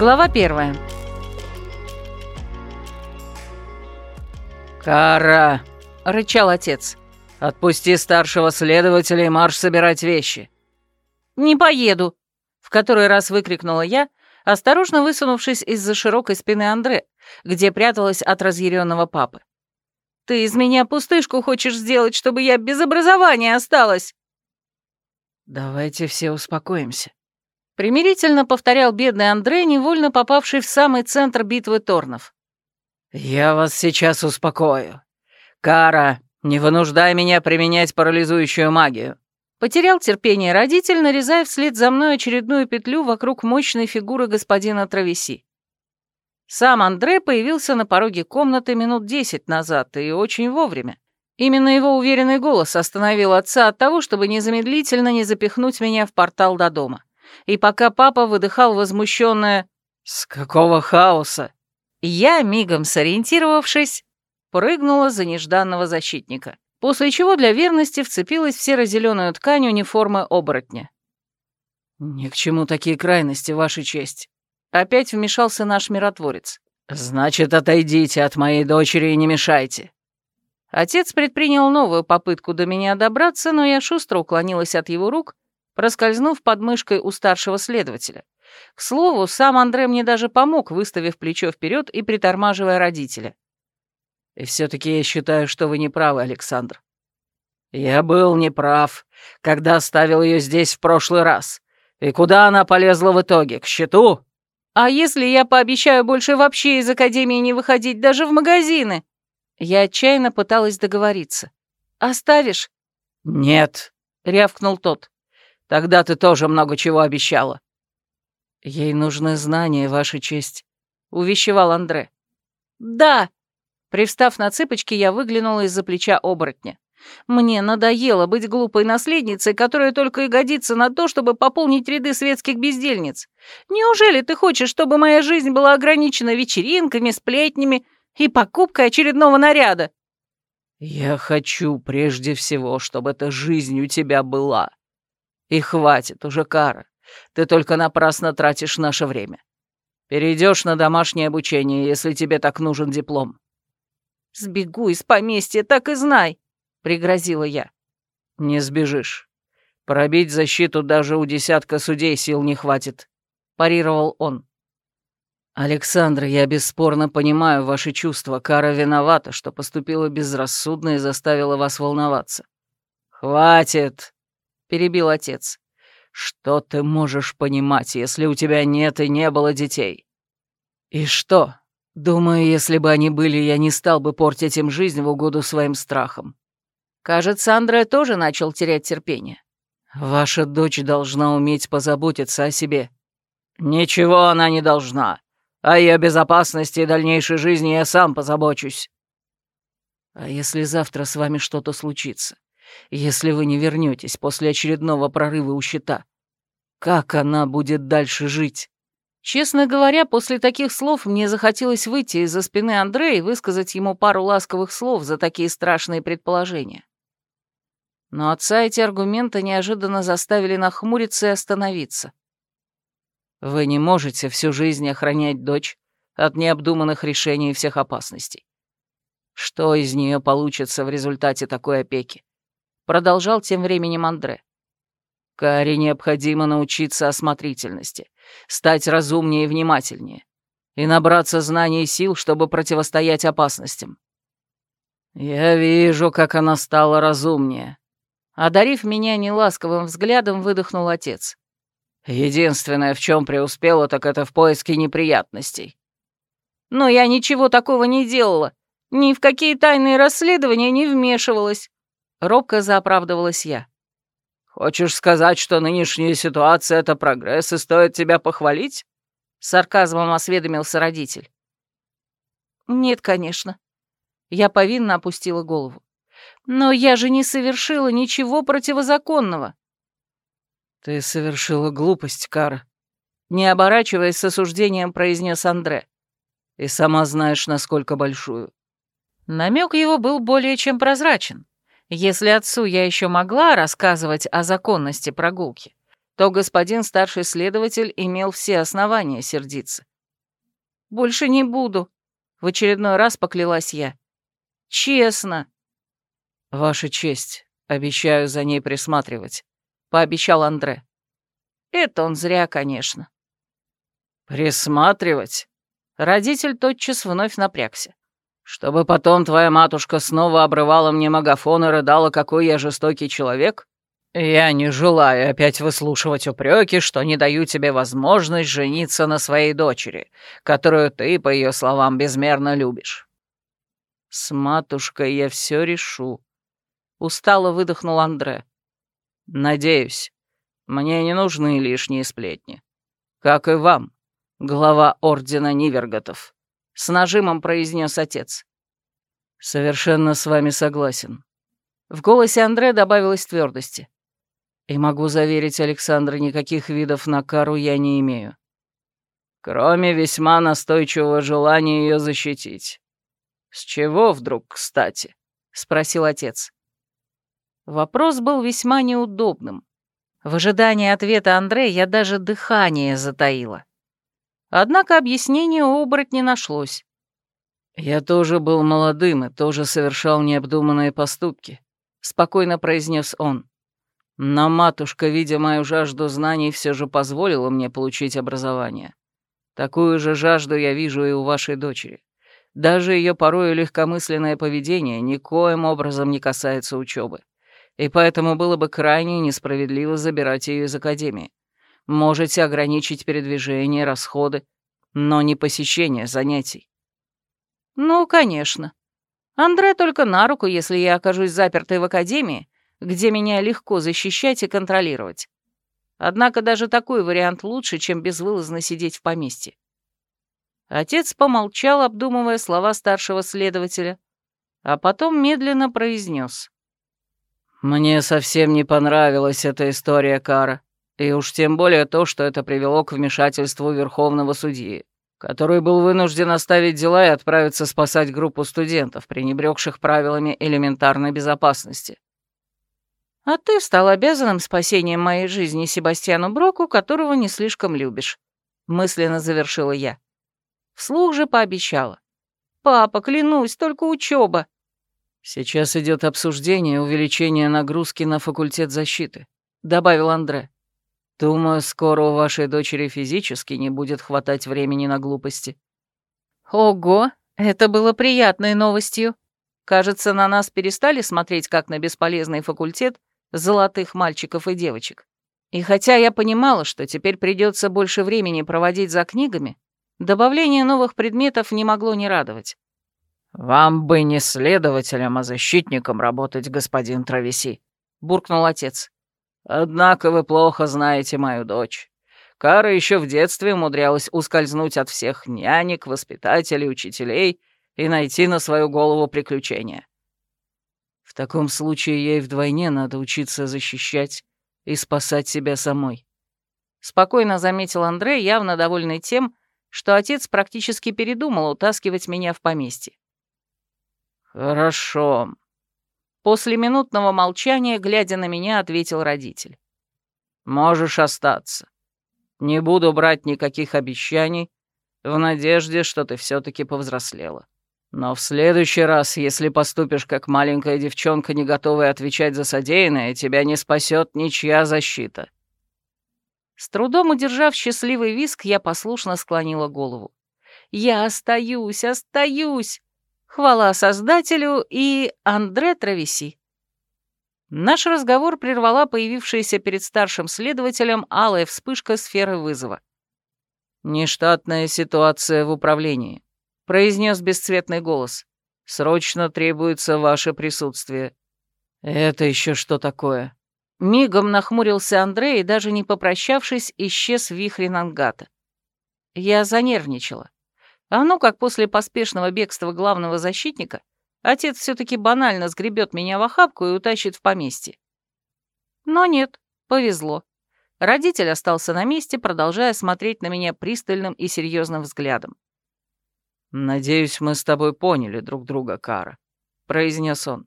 Глава первая. «Кара!» — рычал отец. «Отпусти старшего следователя и марш собирать вещи». «Не поеду!» — в который раз выкрикнула я, осторожно высунувшись из-за широкой спины Андре, где пряталась от разъяренного папы. «Ты из меня пустышку хочешь сделать, чтобы я без образования осталась?» «Давайте все успокоимся», — примирительно повторял бедный Андре, невольно попавший в самый центр битвы Торнов. «Я вас сейчас успокою. Кара, не вынуждай меня применять парализующую магию». Потерял терпение родитель, нарезая вслед за мной очередную петлю вокруг мощной фигуры господина Травеси. Сам Андре появился на пороге комнаты минут десять назад и очень вовремя. Именно его уверенный голос остановил отца от того, чтобы незамедлительно не запихнуть меня в портал до дома. И пока папа выдыхал возмущенное «С какого хаоса?» Я, мигом сориентировавшись, прыгнула за нежданного защитника, после чего для верности вцепилась в серо-зеленую ткань униформы оборотня. «Ни к чему такие крайности, Ваша честь». Опять вмешался наш миротворец. «Значит, отойдите от моей дочери и не мешайте». Отец предпринял новую попытку до меня добраться, но я шустро уклонилась от его рук, проскользнув под мышкой у старшего следователя. К слову, сам Андре мне даже помог, выставив плечо вперед и притормаживая родителя. И все-таки я считаю, что вы не правы, Александр. Я был неправ, когда оставил ее здесь в прошлый раз. И куда она полезла в итоге? К счету? А если я пообещаю больше вообще из Академии не выходить даже в магазины? Я отчаянно пыталась договориться. Оставишь? Нет, рявкнул тот. Тогда ты тоже много чего обещала. Ей нужны знания, Ваша честь, увещевал Андре. Да, Привстав на цыпочки, я выглянула из-за плеча оборотня. Мне надоело быть глупой наследницей, которая только и годится на то, чтобы пополнить ряды светских бездельниц. Неужели ты хочешь, чтобы моя жизнь была ограничена вечеринками, сплетнями и покупкой очередного наряда? Я хочу прежде всего, чтобы эта жизнь у тебя была. И хватит уже, Кара. Ты только напрасно тратишь наше время. Перейдешь на домашнее обучение, если тебе так нужен диплом. «Сбегу из поместья, так и знай», — пригрозила я. «Не сбежишь. Пробить защиту даже у десятка судей сил не хватит», — парировал он. «Александр, я бесспорно понимаю ваши чувства. Кара виновата, что поступила безрассудно и заставила вас волноваться». «Хватит!» — перебил отец. «Что ты можешь понимать, если у тебя нет и не было детей?» «И что, Думаю, если бы они были, я не стал бы портить им жизнь в угоду своим страхам. Кажется, Андре тоже начал терять терпение. Ваша дочь должна уметь позаботиться о себе. Ничего она не должна. О ее безопасности и дальнейшей жизни я сам позабочусь. А если завтра с вами что-то случится? Если вы не вернетесь после очередного прорыва у щита? Как она будет дальше жить? Честно говоря, после таких слов мне захотелось выйти из-за спины Андрея и высказать ему пару ласковых слов за такие страшные предположения. Но отца эти аргументы неожиданно заставили нахмуриться и остановиться. «Вы не можете всю жизнь охранять дочь от необдуманных решений и всех опасностей. Что из нее получится в результате такой опеки?» Продолжал тем временем Андре. Каре необходимо научиться осмотрительности, стать разумнее и внимательнее, и набраться знаний и сил, чтобы противостоять опасностям. Я вижу, как она стала разумнее. Одарив меня неласковым взглядом, выдохнул отец. Единственное, в чем преуспела, так это в поиске неприятностей. Но я ничего такого не делала. Ни в какие тайные расследования не вмешивалась. Робко заоправдывалась я. «Хочешь сказать, что нынешняя ситуация — это прогресс, и стоит тебя похвалить?» Сарказмом осведомился родитель. «Нет, конечно». Я повинно опустила голову. «Но я же не совершила ничего противозаконного». «Ты совершила глупость, Кара», — не оборачиваясь с осуждением, произнес Андре. «И сама знаешь, насколько большую». Намек его был более чем прозрачен. Если отцу я еще могла рассказывать о законности прогулки, то господин старший следователь имел все основания сердиться. больше не буду», — в очередной раз поклялась я. «Честно». «Ваша честь, обещаю за ней присматривать», — пообещал Андре. Это он зря, конечно. «Присматривать?» Родитель тотчас вновь напрягся. «Чтобы потом твоя матушка снова обрывала мне магафон и рыдала, какой я жестокий человек? Я не желаю опять выслушивать упреки, что не даю тебе возможность жениться на своей дочери, которую ты, по ее словам, безмерно любишь». «С матушкой я все решу», — устало выдохнул Андре. «Надеюсь, мне не нужны лишние сплетни. Как и вам, глава Ордена Ниверготов», — с нажимом произнес отец. «Совершенно с вами согласен». В голосе Андре добавилось твердости. «И могу заверить Александра, никаких видов на кару я не имею. Кроме весьма настойчивого желания ее защитить. С чего вдруг, кстати?» — спросил отец. Вопрос был весьма неудобным. В ожидании ответа Андрея я даже дыхание затаила. Однако объяснения у оборотня нашлось. «Я тоже был молодым и тоже совершал необдуманные поступки», — спокойно произнес он. «Но матушка, видя мою жажду знаний, все же позволила мне получить образование. Такую же жажду я вижу и у вашей дочери. Даже ее порою легкомысленное поведение никоим образом не касается учебы и поэтому было бы крайне несправедливо забирать ее из Академии. Можете ограничить передвижение, расходы, но не посещение занятий. Ну, конечно. Андре только на руку, если я окажусь запертой в Академии, где меня легко защищать и контролировать. Однако даже такой вариант лучше, чем безвылазно сидеть в поместье. Отец помолчал, обдумывая слова старшего следователя, а потом медленно произнес. «Мне совсем не понравилась эта история Кара, и уж тем более то, что это привело к вмешательству Верховного судьи, который был вынужден оставить дела и отправиться спасать группу студентов, пренебрегших правилами элементарной безопасности». «А ты стал обязанным спасением моей жизни Себастьяну Броку, которого не слишком любишь», — мысленно завершила я. Вслух же пообещала. «Папа, клянусь, только учеба. «Сейчас идет обсуждение увеличения нагрузки на факультет защиты», — добавил Андре. «Думаю, скоро у вашей дочери физически не будет хватать времени на глупости». «Ого, это было приятной новостью. Кажется, на нас перестали смотреть как на бесполезный факультет золотых мальчиков и девочек. И хотя я понимала, что теперь придется больше времени проводить за книгами, добавление новых предметов не могло не радовать. «Вам бы не следователем, а защитником работать, господин Травеси», — буркнул отец. «Однако вы плохо знаете мою дочь. Кара еще в детстве умудрялась ускользнуть от всех нянек, воспитателей, учителей и найти на свою голову приключения. В таком случае ей вдвойне надо учиться защищать и спасать себя самой». Спокойно заметил Андрей, явно довольный тем, что отец практически передумал утаскивать меня в поместье. «Хорошо». После минутного молчания, глядя на меня, ответил родитель. «Можешь остаться. Не буду брать никаких обещаний, в надежде, что ты все таки повзрослела. Но в следующий раз, если поступишь как маленькая девчонка, не готовая отвечать за содеянное, тебя не спасет ничья защита». С трудом удержав счастливый виск, я послушно склонила голову. «Я остаюсь, остаюсь!» Хвала Создателю и Андре Травеси. Наш разговор прервала появившаяся перед старшим следователем алая вспышка сферы вызова. «Нештатная ситуация в управлении», — произнес бесцветный голос. «Срочно требуется ваше присутствие». «Это еще что такое?» Мигом нахмурился Андрей и, даже не попрощавшись, исчез в вихре Нангата. Я занервничала. А ну как после поспешного бегства главного защитника отец все-таки банально сгребет меня в охапку и утащит в поместье. Но нет, повезло. Родитель остался на месте, продолжая смотреть на меня пристальным и серьезным взглядом. «Надеюсь, мы с тобой поняли друг друга, Кара», — произнес он.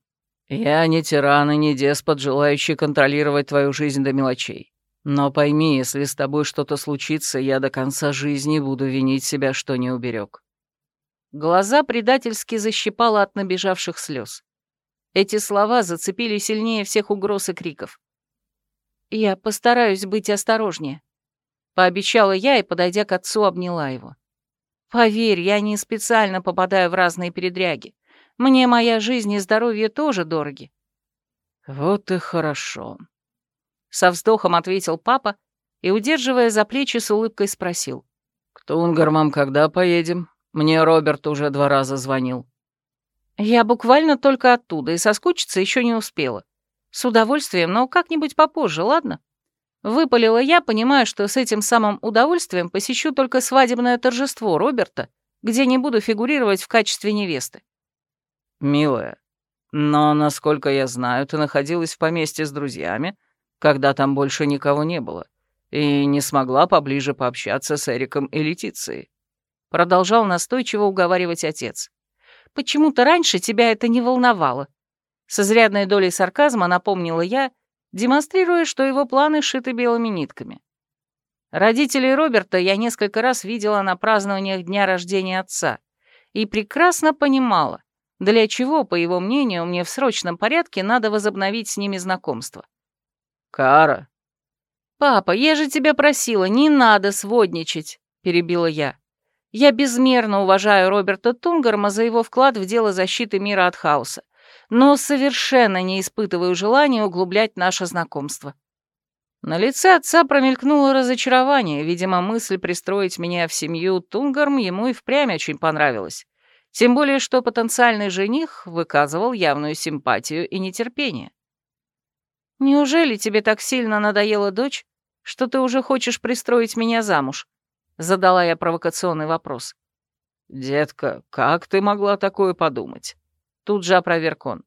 «Я не тиран и не деспот, желающий контролировать твою жизнь до мелочей. Но пойми, если с тобой что-то случится, я до конца жизни буду винить себя, что не уберег. Глаза предательски защипало от набежавших слез. Эти слова зацепили сильнее всех угроз и криков. «Я постараюсь быть осторожнее», — пообещала я и, подойдя к отцу, обняла его. «Поверь, я не специально попадаю в разные передряги. Мне моя жизнь и здоровье тоже дороги». «Вот и хорошо», со вздохом ответил папа и, удерживая за плечи, с улыбкой спросил. «К Тунгармам когда поедем? Мне Роберт уже два раза звонил». «Я буквально только оттуда и соскучиться еще не успела. С удовольствием, но как-нибудь попозже, ладно?» Выпалила я, понимая, что с этим самым удовольствием посещу только свадебное торжество Роберта, где не буду фигурировать в качестве невесты. «Милая, но, насколько я знаю, ты находилась в поместье с друзьями, когда там больше никого не было, и не смогла поближе пообщаться с Эриком и Летицией. Продолжал настойчиво уговаривать отец. «Почему-то раньше тебя это не волновало». С изрядной долей сарказма напомнила я, демонстрируя, что его планы шиты белыми нитками. Родителей Роберта я несколько раз видела на празднованиях дня рождения отца и прекрасно понимала, для чего, по его мнению, мне в срочном порядке надо возобновить с ними знакомство. «Кара!» «Папа, я же тебя просила, не надо сводничать!» — перебила я. «Я безмерно уважаю Роберта Тунгарма за его вклад в дело защиты мира от хаоса, но совершенно не испытываю желания углублять наше знакомство». На лице отца промелькнуло разочарование, видимо, мысль пристроить меня в семью Тунгарм ему и впрямь очень понравилась. Тем более, что потенциальный жених выказывал явную симпатию и нетерпение. «Неужели тебе так сильно надоела дочь, что ты уже хочешь пристроить меня замуж?» Задала я провокационный вопрос. «Детка, как ты могла такое подумать?» Тут же опроверг он.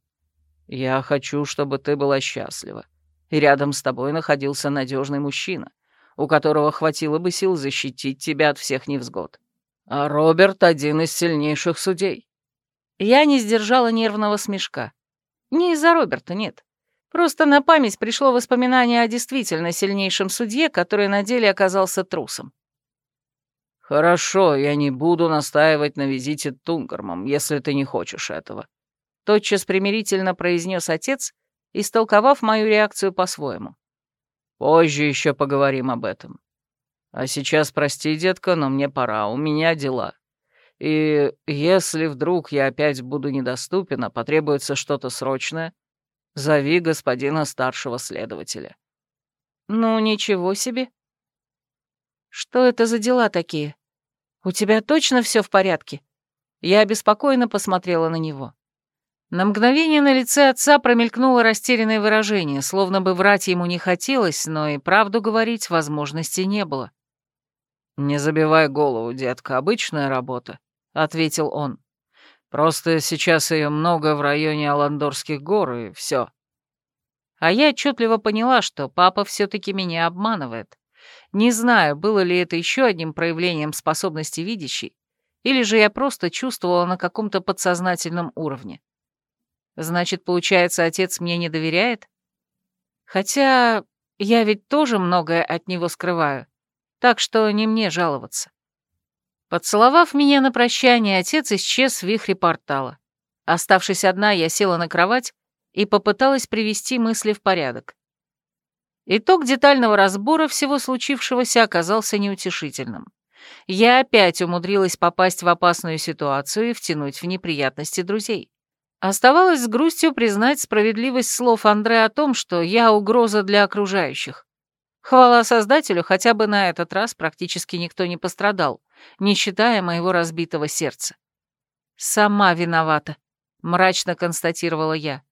«Я хочу, чтобы ты была счастлива, и рядом с тобой находился надежный мужчина, у которого хватило бы сил защитить тебя от всех невзгод. А Роберт — один из сильнейших судей». Я не сдержала нервного смешка. Не из-за Роберта, нет. Просто на память пришло воспоминание о действительно сильнейшем судье, который на деле оказался трусом. «Хорошо, я не буду настаивать на визите Тунгармом, если ты не хочешь этого», — тотчас примирительно произнес отец, истолковав мою реакцию по-своему. «Позже еще поговорим об этом. А сейчас, прости, детка, но мне пора, у меня дела. И если вдруг я опять буду недоступен, а потребуется что-то срочное, Зови господина старшего следователя». «Ну, ничего себе. Что это за дела такие? У тебя точно все в порядке?» Я обеспокоенно посмотрела на него. На мгновение на лице отца промелькнуло растерянное выражение, словно бы врать ему не хотелось, но и правду говорить возможности не было. «Не забивай голову, детка, обычная работа», — ответил он. Просто сейчас ее много в районе Аландорских гор, и все. А я отчетливо поняла, что папа все-таки меня обманывает. Не знаю, было ли это еще одним проявлением способности видящей, или же я просто чувствовала на каком-то подсознательном уровне. Значит, получается, отец мне не доверяет? Хотя я ведь тоже многое от него скрываю, так что не мне жаловаться. Поцеловав меня на прощание, отец исчез в вихре портала. Оставшись одна, я села на кровать и попыталась привести мысли в порядок. Итог детального разбора всего случившегося оказался неутешительным. Я опять умудрилась попасть в опасную ситуацию и втянуть в неприятности друзей. Оставалось с грустью признать справедливость слов Андре о том, что я угроза для окружающих. Хвала Создателю, хотя бы на этот раз практически никто не пострадал, не считая моего разбитого сердца. «Сама виновата», — мрачно констатировала я.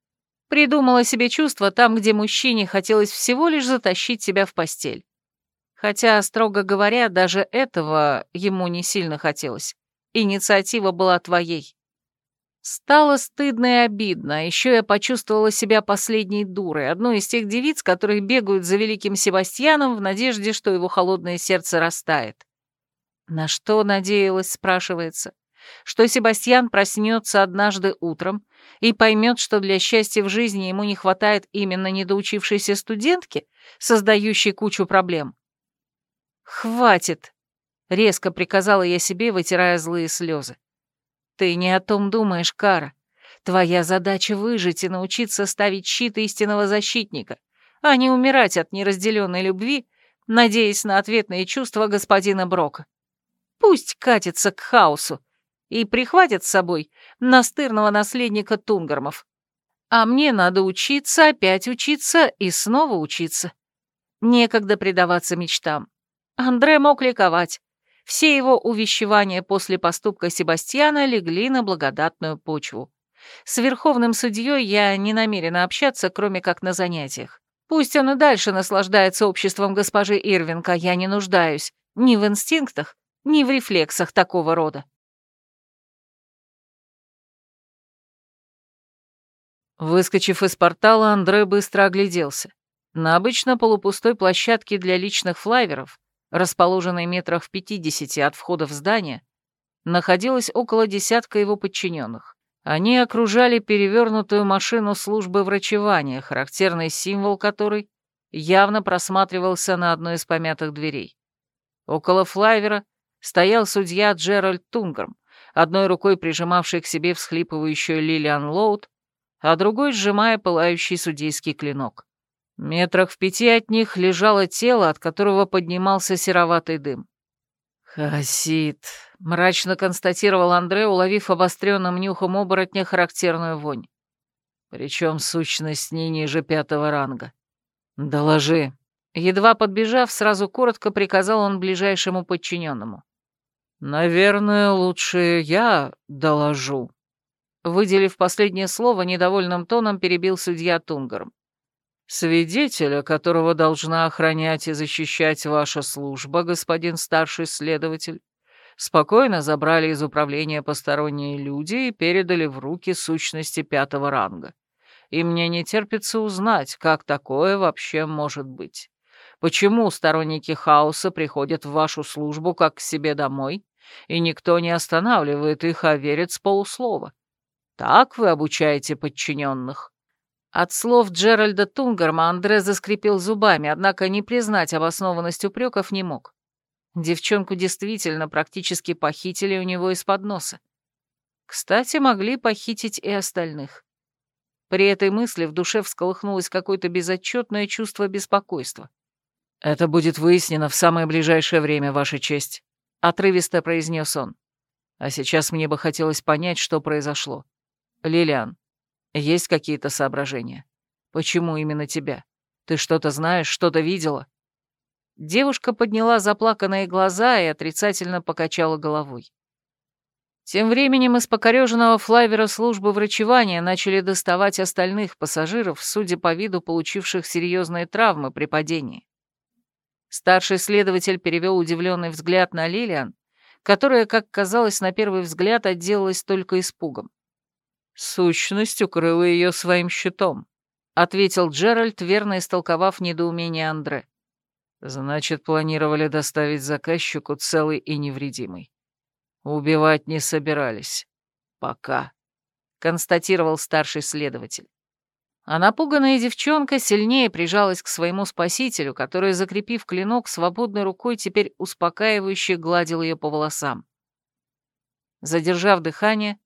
Придумала себе чувство там, где мужчине хотелось всего лишь затащить себя в постель. Хотя, строго говоря, даже этого ему не сильно хотелось. Инициатива была твоей. Стало стыдно и обидно, еще я почувствовала себя последней дурой, одной из тех девиц, которые бегают за великим Себастьяном в надежде, что его холодное сердце растает. На что надеялась, спрашивается. что Себастьян проснется однажды утром и поймет, что для счастья в жизни ему не хватает именно недоучившейся студентки, создающей кучу проблем? «Хватит!» — резко приказала я себе, вытирая злые слезы. «Ты не о том думаешь, Кара. Твоя задача — выжить и научиться ставить щит истинного защитника, а не умирать от неразделенной любви, надеясь на ответные чувства господина Брока. Пусть катится к хаосу и прихватит с собой настырного наследника Тунгармов. А мне надо учиться, опять учиться и снова учиться. Некогда предаваться мечтам. Андре мог ликовать. Все его увещевания после поступка Себастьяна легли на благодатную почву. С верховным судьей я не намерена общаться, кроме как на занятиях. Пусть он и дальше наслаждается обществом госпожи Ирвинка, я не нуждаюсь ни в инстинктах, ни в рефлексах такого рода. Выскочив из портала, Андре быстро огляделся. На обычно полупустой площадке для личных флайверов, расположенной метрах в 50 от входа в здание, находилось около десятка его подчиненных. Они окружали перевернутую машину службы врачевания, характерный символ которой явно просматривался на одной из помятых дверей. Около флайвера стоял судья Джеральд Тунграм, одной рукой прижимавший к себе всхлипывающую Лилиан Лоуд, а другой сжимая пылающий судейский клинок. Метрах в пяти от них лежало тело, от которого поднимался сероватый дым. «Хасид», — мрачно констатировал Андре, уловив обостренным нюхом оборотня характерную вонь. Причем сущность не ниже пятого ранга. «Доложи». Едва подбежав, сразу коротко приказал он ближайшему подчиненному. «Наверное, лучше я доложу». Выделив последнее слово, недовольным тоном перебил судья Тунгарм. «Свидетеля, которого должна охранять и защищать ваша служба, господин старший следователь, спокойно забрали из управления посторонние люди и передали в руки сущности пятого ранга. И мне не терпится узнать, как такое вообще может быть. Почему сторонники хаоса приходят в вашу службу как к себе домой, и никто не останавливает их, а верит с полуслова?» Так вы обучаете подчиненных?» От слов Джеральда Тунгарма Андре заскрипел зубами, однако не признать обоснованность упреков не мог. Девчонку действительно практически похитили у него из-под носа. Кстати, могли похитить и остальных. При этой мысли в душе всколыхнулось какое-то безотчетное чувство беспокойства. «Это будет выяснено в самое ближайшее время, Ваша честь», — отрывисто произнес он. «А сейчас мне бы хотелось понять, что произошло. «Лилиан, есть какие-то соображения? Почему именно тебя? Ты что-то знаешь, что-то видела?» Девушка подняла заплаканные глаза и отрицательно покачала головой. Тем временем из покореженного флайвера службы врачевания начали доставать остальных пассажиров, судя по виду, получивших серьезные травмы при падении. Старший следователь перевел удивленный взгляд на Лилиан, которая, как казалось на первый взгляд, отделалась только испугом. «Сущность укрыла ее своим щитом», — ответил Джеральд, верно истолковав недоумение Андре. «Значит, планировали доставить заказчику целый и невредимый. Убивать не собирались. Пока», — констатировал старший следователь. А напуганная девчонка сильнее прижалась к своему спасителю, который, закрепив клинок свободной рукой, теперь успокаивающе гладил ее по волосам. Задержав дыхание,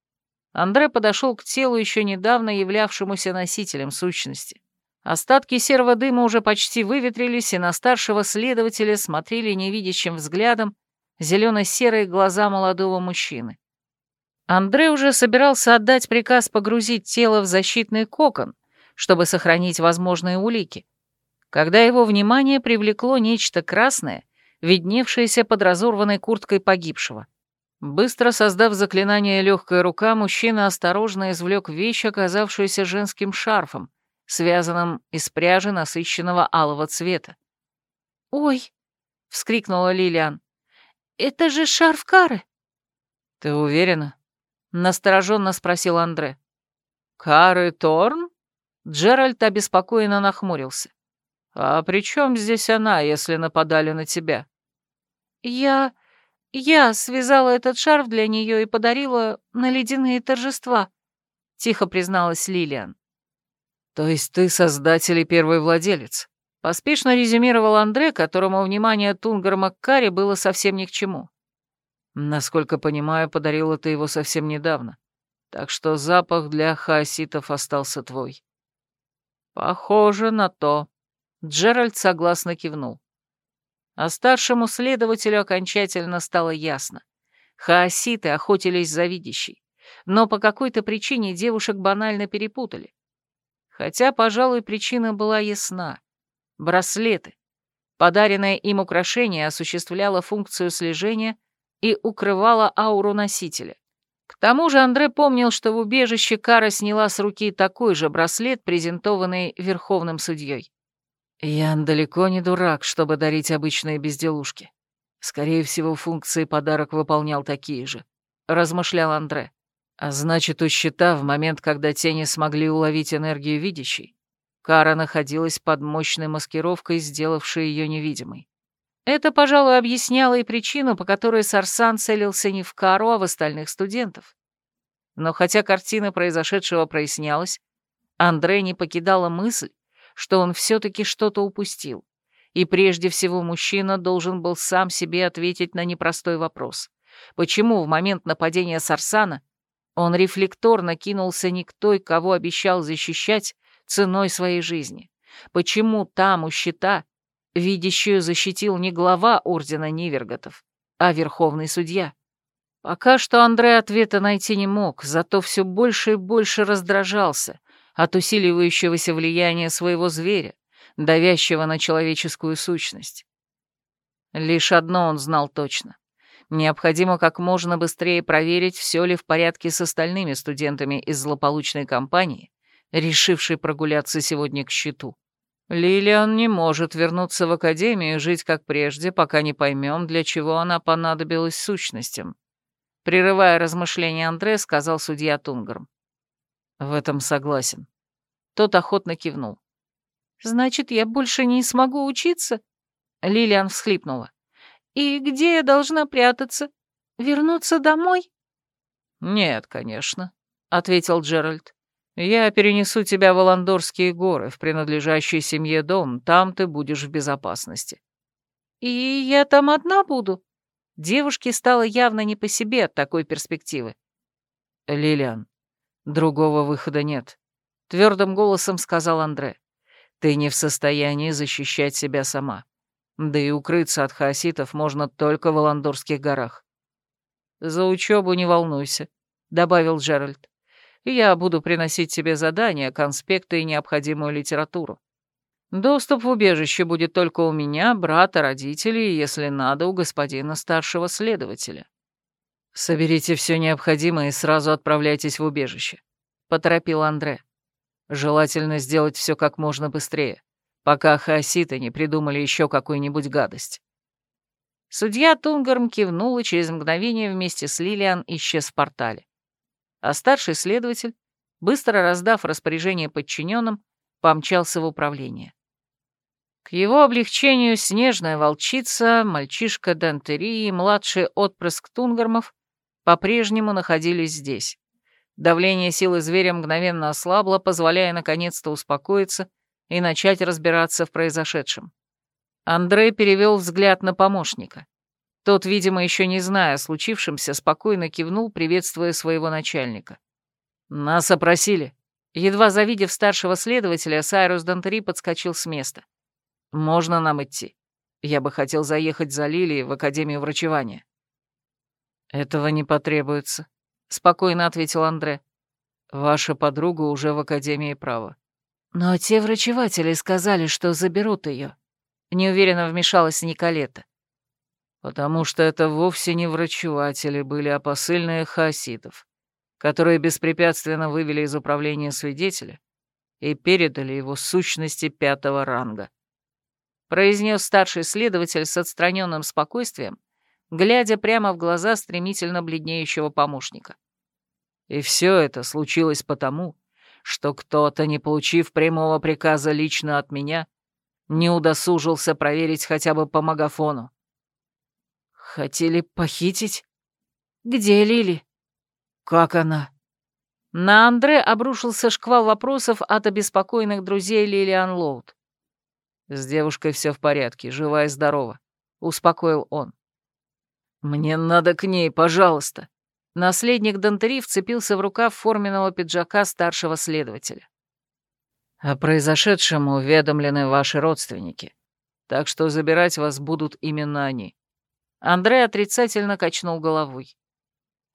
Андре подошел к телу, еще недавно являвшемуся носителем сущности. Остатки серого дыма уже почти выветрились, и на старшего следователя смотрели невидящим взглядом зелено-серые глаза молодого мужчины. Андре уже собирался отдать приказ погрузить тело в защитный кокон, чтобы сохранить возможные улики, когда его внимание привлекло нечто красное, видневшееся под разорванной курткой погибшего. Быстро создав заклинание «Легкая рука», мужчина осторожно извлек вещь, оказавшуюся женским шарфом, связанным из пряжи насыщенного алого цвета. «Ой!» — вскрикнула Лилиан. «Это же шарф Кары!» «Ты уверена?» — настороженно спросил Андре. «Кары Торн?» Джеральд обеспокоенно нахмурился. «А при чем здесь она, если нападали на тебя?» «Я... Я связала этот шарф для нее и подарила на ледяные торжества», — тихо призналась Лилиан. «То есть ты создатель и первый владелец?» Поспешно резюмировал Андре, которому внимание Тунгара Маккари было совсем ни к чему. Насколько понимаю, подарила ты его совсем недавно. Так что запах для хаоситов остался твой. Похоже на то. Джеральд согласно кивнул. А старшему следователю окончательно стало ясно. Хаоситы охотились за видящей, но по какой-то причине девушек банально перепутали. Хотя, пожалуй, причина была ясна. Браслеты. Подаренное им украшение осуществляло функцию слежения и укрывало ауру носителя. К тому же Андре помнил, что в убежище Кара сняла с руки такой же браслет, презентованный верховным судьей. Ян далеко не дурак, чтобы дарить обычные безделушки. Скорее всего, функции подарок выполнял такие же, размышлял Андре. А значит, у щита в момент, когда тени смогли уловить энергию видящей, Кара находилась под мощной маскировкой, сделавшей ее невидимой. Это, пожалуй, объясняло и причину, по которой Сарсан целился не в Кару, а в остальных студентов. Но хотя картина произошедшего прояснялась, Андре не покидала мысль, что он все-таки что-то упустил. И прежде всего мужчина должен был сам себе ответить на непростой вопрос. Почему в момент нападения Сарсана он рефлекторно кинулся не к той, кого обещал защищать, ценой своей жизни. Почему там, у щита, видящую защитил не глава Ордена Ниверготов, а Верховный Судья? Пока что Андрей ответа найти не мог, зато все больше и больше раздражался от усиливающегося влияния своего зверя, давящего на человеческую сущность. Лишь одно он знал точно. Необходимо как можно быстрее проверить, все ли в порядке с остальными студентами из злополучной компании, решивший прогуляться сегодня к щиту. Лилиан не может вернуться в академию и жить как прежде, пока не поймем, для чего она понадобилась сущностям. Прерывая размышления Андре, сказал судья Тунгарм. В этом согласен. Тот охотно кивнул. «Значит, я больше не смогу учиться?» Лилиан всхлипнула. «И где я должна прятаться? Вернуться домой?» «Нет, конечно», — ответил Джеральд. Я перенесу тебя в Аландорские горы, в принадлежащий семье дом, там ты будешь в безопасности». «И я там одна буду?» Девушке стало явно не по себе от такой перспективы. «Лилиан, другого выхода нет», — твердым голосом сказал Андре. «Ты не в состоянии защищать себя сама. Да и укрыться от хаоситов можно только в Аландорских горах». «За учебу не волнуйся», — добавил Джеральд я буду приносить тебе задания, конспекты и необходимую литературу. Доступ в убежище будет только у меня, брата, родителей если надо, у господина старшего следователя. Соберите все необходимое и сразу отправляйтесь в убежище», — поторопил Андре. «Желательно сделать все как можно быстрее, пока хаоситы не придумали еще какую-нибудь гадость». Судья Тунгарм кивнул и через мгновение вместе с Лилиан исчез в портале а старший следователь, быстро раздав распоряжение подчиненным, помчался в управление. К его облегчению снежная волчица, мальчишка Дантери и младший отпрыск Тунгармов по-прежнему находились здесь. Давление силы зверя мгновенно ослабло, позволяя наконец-то успокоиться и начать разбираться в произошедшем. Андрей перевел взгляд на помощника. Тот, видимо, еще не зная о случившемся, спокойно кивнул, приветствуя своего начальника. «Нас опросили». Едва завидев старшего следователя, Сайрус Дантери подскочил с места. «Можно нам идти? Я бы хотел заехать за Лилией в Академию врачевания». «Этого не потребуется», — спокойно ответил Андре. «Ваша подруга уже в Академии права». «Но те врачеватели сказали, что заберут ее. неуверенно вмешалась Николета. Потому что это вовсе не врачеватели были, а посыльные хасидов, которые беспрепятственно вывели из управления свидетеля и передали его сущности пятого ранга. Произнес старший следователь с отстраненным спокойствием, глядя прямо в глаза стремительно бледнеющего помощника. И все это случилось потому, что кто-то, не получив прямого приказа лично от меня, не удосужился проверить хотя бы по магафону, Хотели похитить? Где Лили? Как она? На Андре обрушился шквал вопросов от обеспокоенных друзей Лилиан Лоуд. «С девушкой все в порядке, жива и здорова», — успокоил он. «Мне надо к ней, пожалуйста». Наследник Дантери вцепился в рукав форменного пиджака старшего следователя. «О произошедшем уведомлены ваши родственники, так что забирать вас будут именно они». Андрей отрицательно качнул головой.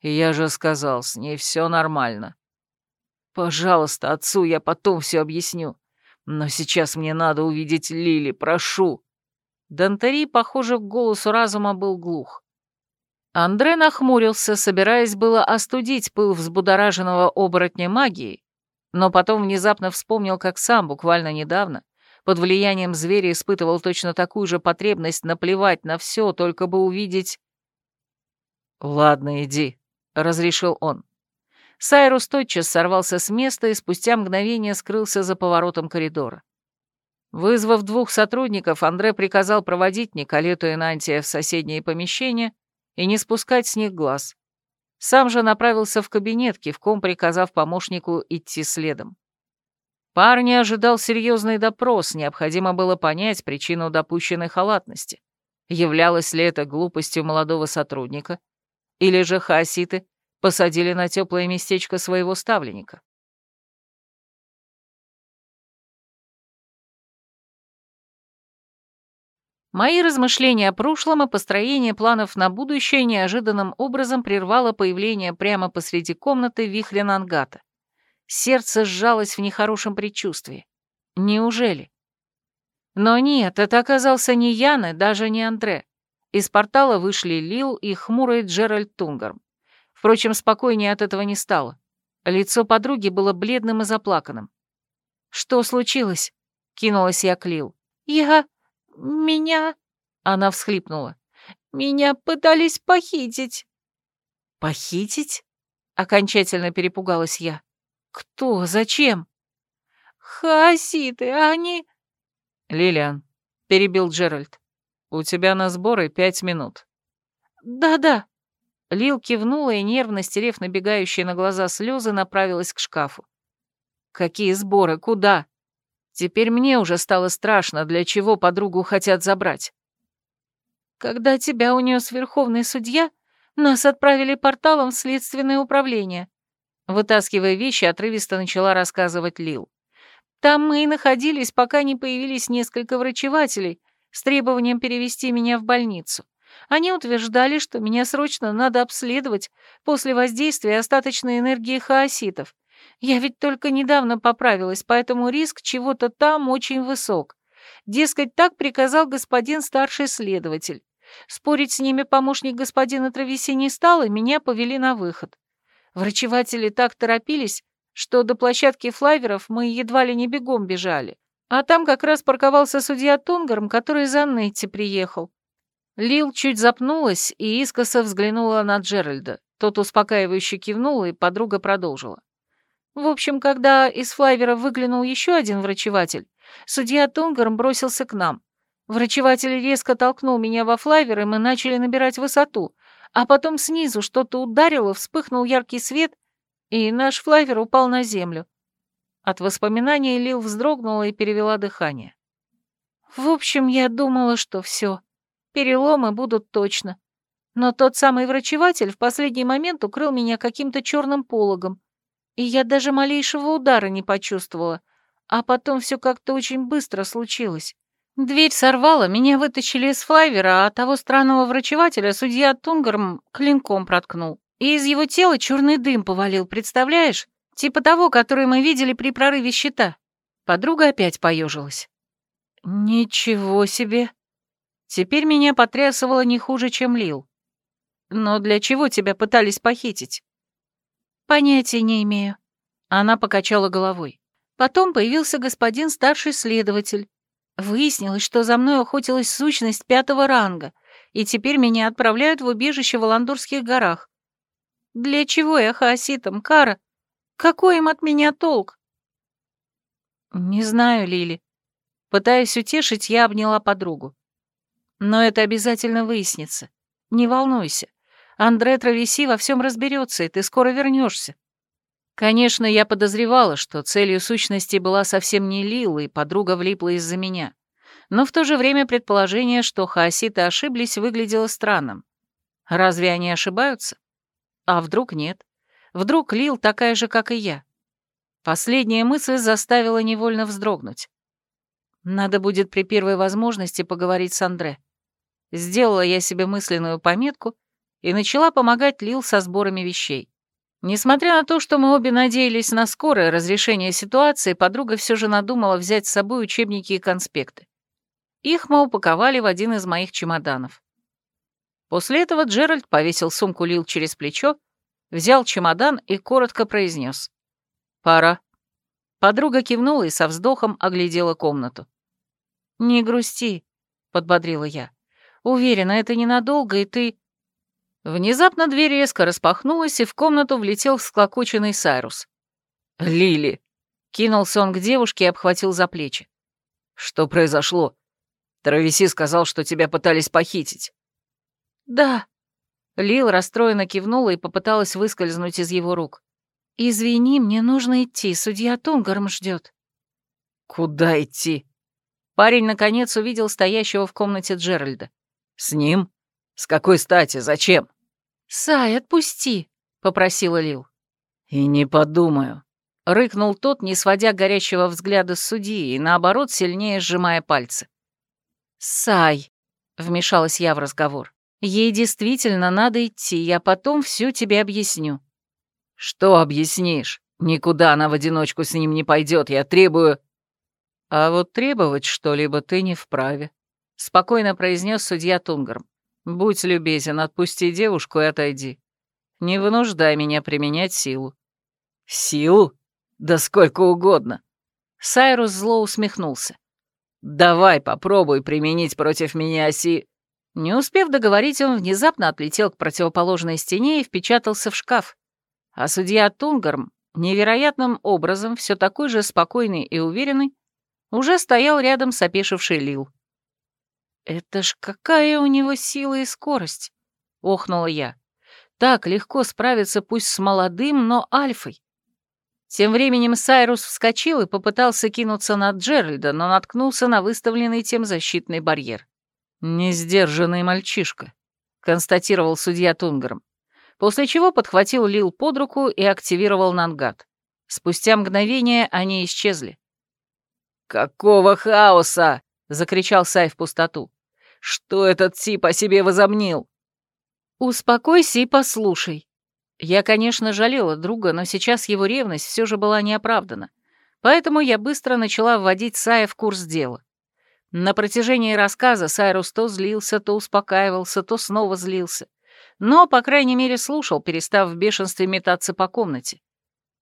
«Я же сказал, с ней все нормально». «Пожалуйста, отцу я потом все объясню. Но сейчас мне надо увидеть Лили, прошу». Дантери, похоже, к голосу разума был глух. Андре нахмурился, собираясь было остудить пыл взбудораженного оборотня магии, но потом внезапно вспомнил, как сам буквально недавно под влиянием зверя испытывал точно такую же потребность наплевать на все, только бы увидеть... «Ладно, иди», — разрешил он. Сайрус тотчас сорвался с места и спустя мгновение скрылся за поворотом коридора. Вызвав двух сотрудников, Андре приказал проводить Николету и Нантия в соседнее помещение и не спускать с них глаз. Сам же направился в кабинет, кивком приказав помощнику идти следом. Парня ожидал серьезный допрос, необходимо было понять причину допущенной халатности. Являлось ли это глупостью молодого сотрудника, или же хаоситы посадили на теплое местечко своего ставленника. Мои размышления о прошлом и построение планов на будущее неожиданным образом прервало появление прямо посреди комнаты вихря Нангата. Сердце сжалось в нехорошем предчувствии. Неужели? Но нет, это оказался не Яна, даже не Андре. Из портала вышли Лил и хмурый Джеральд Тунгарм. Впрочем, спокойнее от этого не стало. Лицо подруги было бледным и заплаканным. «Что случилось?» — кинулась я к Лил. «Я... «Меня...» — она всхлипнула. «Меня пытались похитить». «Похитить?» — окончательно перепугалась я. «Кто? Зачем?» «Хаоситы, они...» «Лилиан», — перебил Джеральд, — «у тебя на сборы пять минут». «Да-да». Лил кивнула и, нервно стерев набегающие на глаза слезы, направилась к шкафу. «Какие сборы? Куда?» Теперь мне уже стало страшно, для чего подругу хотят забрать. Когда тебя унес верховный судья, нас отправили порталом в следственное управление. Вытаскивая вещи, отрывисто начала рассказывать Лил. Там мы и находились, пока не появились несколько врачевателей с требованием перевести меня в больницу. Они утверждали, что меня срочно надо обследовать после воздействия остаточной энергии хаоситов. Я ведь только недавно поправилась, поэтому риск чего-то там очень высок. Дескать, так приказал господин старший следователь. Спорить с ними помощник господина Травеси не стал, и меня повели на выход. Врачеватели так торопились, что до площадки флайверов мы едва ли не бегом бежали. А там как раз парковался судья Тунгарм, который за Нетти приехал. Лил чуть запнулась и искоса взглянула на Джеральда. Тот успокаивающе кивнул, и подруга продолжила. В общем, когда из флайвера выглянул еще один врачеватель, судья Тунгарм бросился к нам. Врачеватель резко толкнул меня во флайвер, и мы начали набирать высоту, а потом снизу что-то ударило, вспыхнул яркий свет, и наш флайвер упал на землю. От воспоминаний Лил вздрогнула и перевела дыхание. В общем, я думала, что все, переломы будут точно. Но тот самый врачеватель в последний момент укрыл меня каким-то черным пологом, и я даже малейшего удара не почувствовала, а потом все как-то очень быстро случилось. Дверь сорвала, меня вытащили из флайвера, а того странного врачевателя судья Тунгарм клинком проткнул. И из его тела черный дым повалил, представляешь? Типа того, который мы видели при прорыве щита. Подруга опять поежилась. Ничего себе. Теперь меня потрясывало не хуже, чем Лил. Но для чего тебя пытались похитить? «Понятия не имею». Она покачала головой. Потом появился господин старший следователь. Выяснилось, что за мной охотилась сущность пятого ранга, и теперь меня отправляют в убежище в Аландурских горах. Для чего я хаоситам, Кара? Какой им от меня толк? Не знаю, Лили. Пытаясь утешить, я обняла подругу. Но это обязательно выяснится. Не волнуйся. Андре Травеси во всем разберется, и ты скоро вернешься. Конечно, я подозревала, что целью сущности была совсем не Лила, и подруга влипла из-за меня. Но в то же время предположение, что хаоситы ошиблись, выглядело странным. Разве они ошибаются? А вдруг нет? Вдруг Лил такая же, как и я? Последняя мысль заставила невольно вздрогнуть. Надо будет при первой возможности поговорить с Андре. Сделала я себе мысленную пометку и начала помогать Лил со сборами вещей. Несмотря на то, что мы обе надеялись на скорое разрешение ситуации, подруга все же надумала взять с собой учебники и конспекты. Их мы упаковали в один из моих чемоданов. После этого Джеральд повесил сумку Лил через плечо, взял чемодан и коротко произнес. «Пора». Подруга кивнула и со вздохом оглядела комнату. «Не грусти», — подбодрила я. «Уверена, это ненадолго, и ты...» Внезапно дверь резко распахнулась, и в комнату влетел всклокоченный Сайрус. «Лили!» — кинулся он к девушке и обхватил за плечи. «Что произошло? Травеси сказал, что тебя пытались похитить». «Да». Лил расстроенно кивнула и попыталась выскользнуть из его рук. «Извини, мне нужно идти, судья Тунгарм ждет. «Куда идти?» Парень, наконец, увидел стоящего в комнате Джеральда. «С ним? С какой стати? Зачем?» «Сай, отпусти», — попросила Лил. «И не подумаю», — рыкнул тот, не сводя горящего взгляда с судьи и, наоборот, сильнее сжимая пальцы. «Сай», — вмешалась я в разговор, — «ей действительно надо идти, я потом все тебе объясню». «Что объяснишь? Никуда она в одиночку с ним не пойдет, я требую...» «А вот требовать что-либо ты не вправе», — спокойно произнес судья Тунгарм. «Будь любезен, отпусти девушку и отойди. Не вынуждай меня применять силу». «Силу? Да сколько угодно!» Сайрус зло усмехнулся. «Давай попробуй применить против меня оси...» Не успев договорить, он внезапно отлетел к противоположной стене и впечатался в шкаф. А судья Тунгарм, невероятным образом, все такой же спокойный и уверенный, уже стоял рядом с опешившей Лил. «Это ж какая у него сила и скорость!» — охнула я. «Так легко справиться пусть с молодым, но альфой». Тем временем Сайрус вскочил и попытался кинуться на Джеральда, но наткнулся на выставленный тем защитный барьер. «Несдержанный мальчишка», — констатировал судья Тунгаром, после чего подхватил Лил под руку и активировал Нангат. Спустя мгновение они исчезли. «Какого хаоса?» — закричал Сай в пустоту. «Что этот тип о себе возомнил?» «Успокойся и послушай». Я, конечно, жалела друга, но сейчас его ревность все же была неоправдана, поэтому я быстро начала вводить Сая в курс дела. На протяжении рассказа Сайрус то злился, то успокаивался, то снова злился, но, по крайней мере, слушал, перестав в бешенстве метаться по комнате.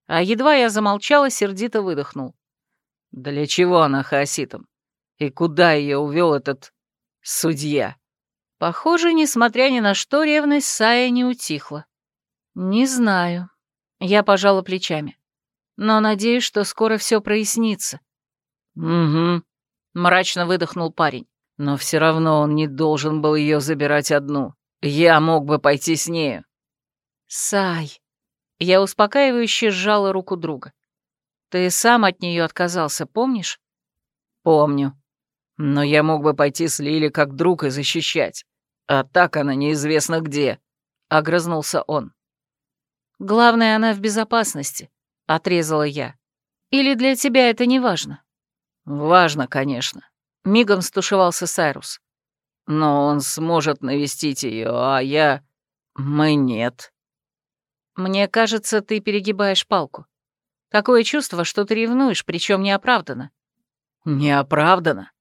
А едва я замолчала, сердито выдохнул. Для чего она хаоситом? И куда ее увел этот судья? Похоже, несмотря ни на что, ревность Сая не утихла. Не знаю. Я пожала плечами. Но надеюсь, что скоро все прояснится. Угу. Мрачно выдохнул парень. Но все равно он не должен был ее забирать одну. Я мог бы пойти с нею. Сай. Я успокаивающе сжала руку друга. Ты сам от нее отказался, помнишь? Помню. Но я мог бы пойти с Лили как друг и защищать. А так она неизвестно где. Огрызнулся он. Главное, она в безопасности, отрезала я. Или для тебя это не важно? Важно, конечно. Мигом стушевался Сайрус. Но он сможет навестить ее, а я... Мы нет. Мне кажется, ты перегибаешь палку. Такое чувство, что ты ревнуешь, причем неоправданно». «Неоправданно?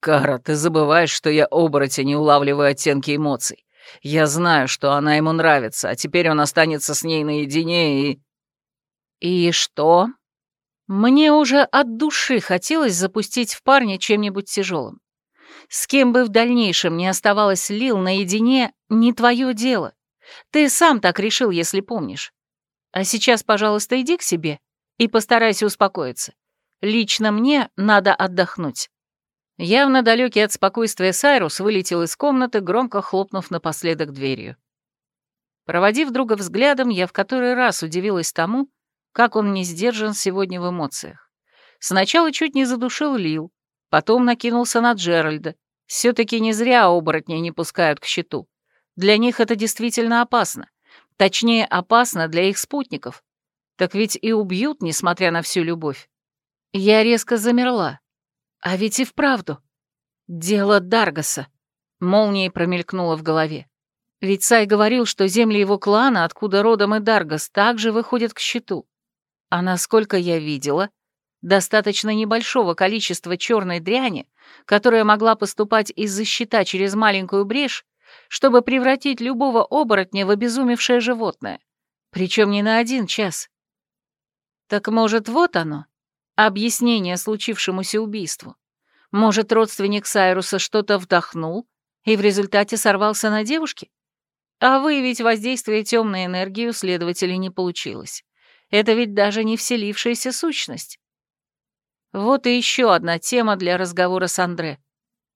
Кара, ты забываешь, что я оборотень не улавливаю оттенки эмоций. Я знаю, что она ему нравится, а теперь он останется с ней наедине и...» «И что?» Мне уже от души хотелось запустить в парня чем-нибудь тяжелым. С кем бы в дальнейшем не оставалось Лил наедине, не твое дело. Ты сам так решил, если помнишь. А сейчас, пожалуйста, иди к себе и постарайся успокоиться. Лично мне надо отдохнуть». Явно далекий от спокойствия Сайрус вылетел из комнаты, громко хлопнув напоследок дверью. Проводив друга взглядом, я в который раз удивилась тому, как он не сдержан сегодня в эмоциях. Сначала чуть не задушил Лил, потом накинулся на Джеральда. Все-таки не зря оборотни не пускают к щиту. Для них это действительно опасно. Точнее, опасно для их спутников. Так ведь и убьют, несмотря на всю любовь. Я резко замерла. А ведь и вправду. Дело Даргаса. Молнией промелькнуло в голове. Ведь Сай говорил, что земли его клана, откуда родом и Даргас, также выходят к щиту. А насколько я видела, достаточно небольшого количества черной дряни, которая могла поступать из-за щита через маленькую брешь, чтобы превратить любого оборотня в обезумевшее животное. Причем не на один час. Так может, вот оно, объяснение случившемуся убийству. Может, родственник Сайруса что-то вдохнул и в результате сорвался на девушке? А выявить воздействие темной энергии у следователей не получилось. Это ведь даже не вселившаяся сущность. Вот и еще одна тема для разговора с Андре.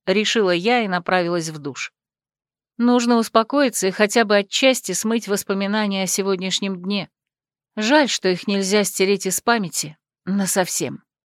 Решила я и направилась в душ. Нужно успокоиться и хотя бы отчасти смыть воспоминания о сегодняшнем дне. Жаль, что их нельзя стереть из памяти насовсем.